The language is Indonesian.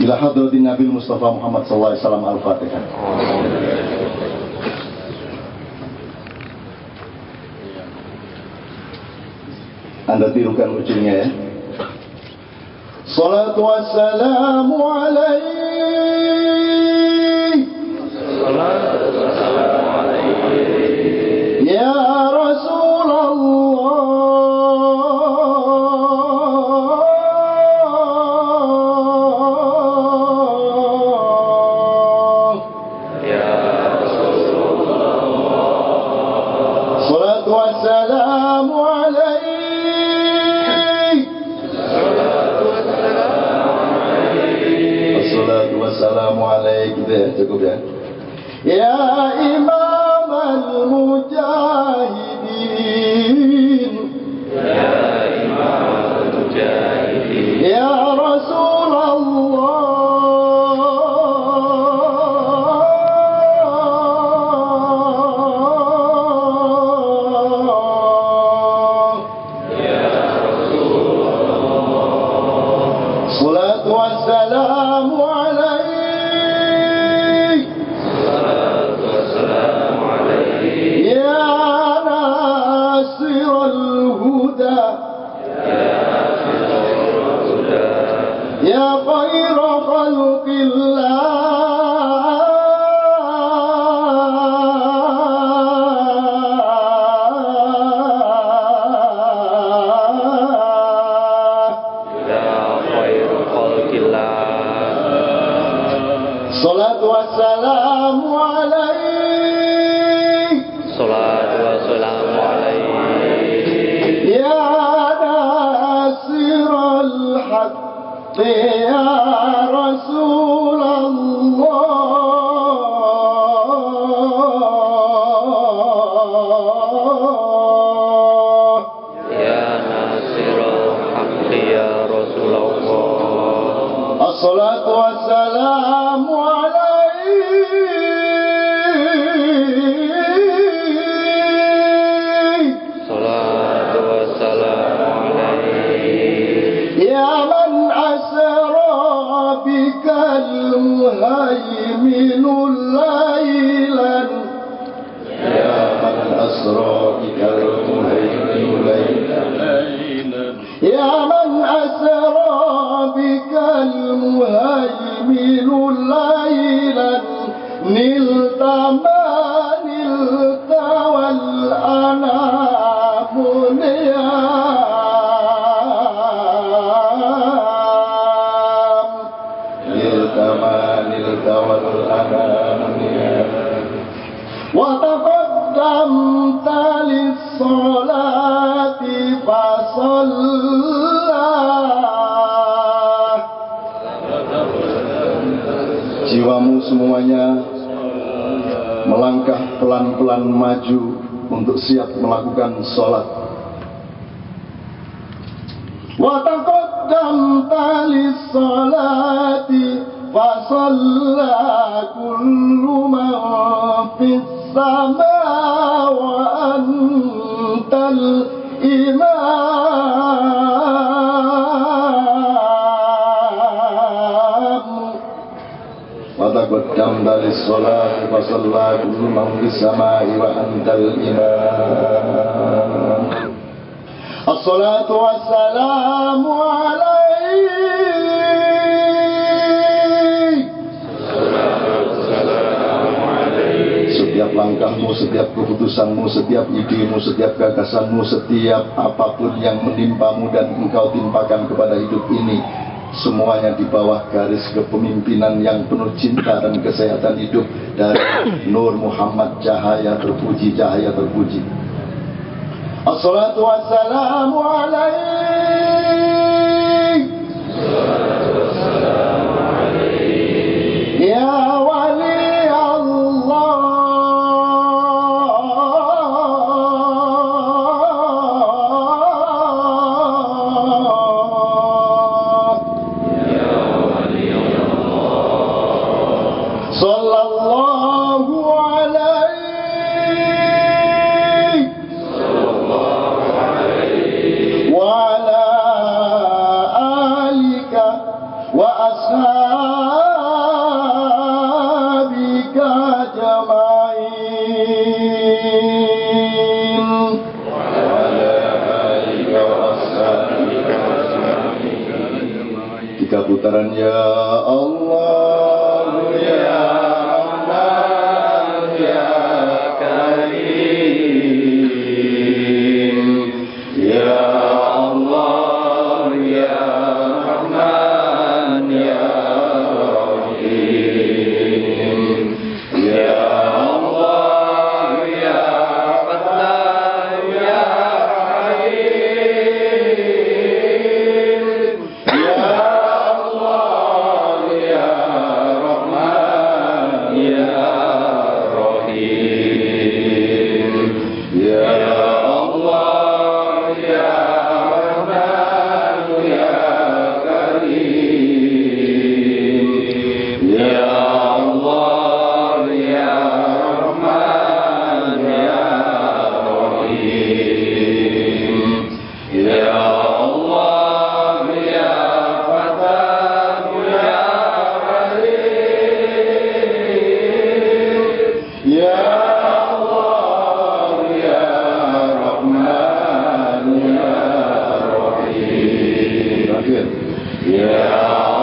Ila hadratin Nabi Mustafa Muhammad sallallahu alaihi wasallam Al-Fatihah. Anda tirukan ujungnya ya. Salatu wassalamu alaih Ya الصلاة والسلام عليك. الصلاة والسلام عليك. يا ناصر الحق يا رسول الله. يا ناصر الحق يا رسول الله. الصلاة والسلام وتقدمت للصلاة فصلى Jiwamu semuanya melangkah pelan-pelan maju untuk siap melakukan sholat. وتقدمت للصلاة فصلى وتقدمت للصلاة فصلى كل من في السماء وأنت الإمام الصلاة والسلام عليك Setiap langkahmu, setiap keputusanmu, setiap idemu, setiap gagasanmu, setiap apapun yang menimpamu dan engkau timpakan kepada hidup ini Semuanya di bawah garis kepemimpinan yang penuh cinta dan kesehatan hidup dari Nur Muhammad Cahaya terpuji, Cahaya terpuji. Assalatu wassalamu مقتدرا يا الله. Rahman ya Rahim Terakhir. Ya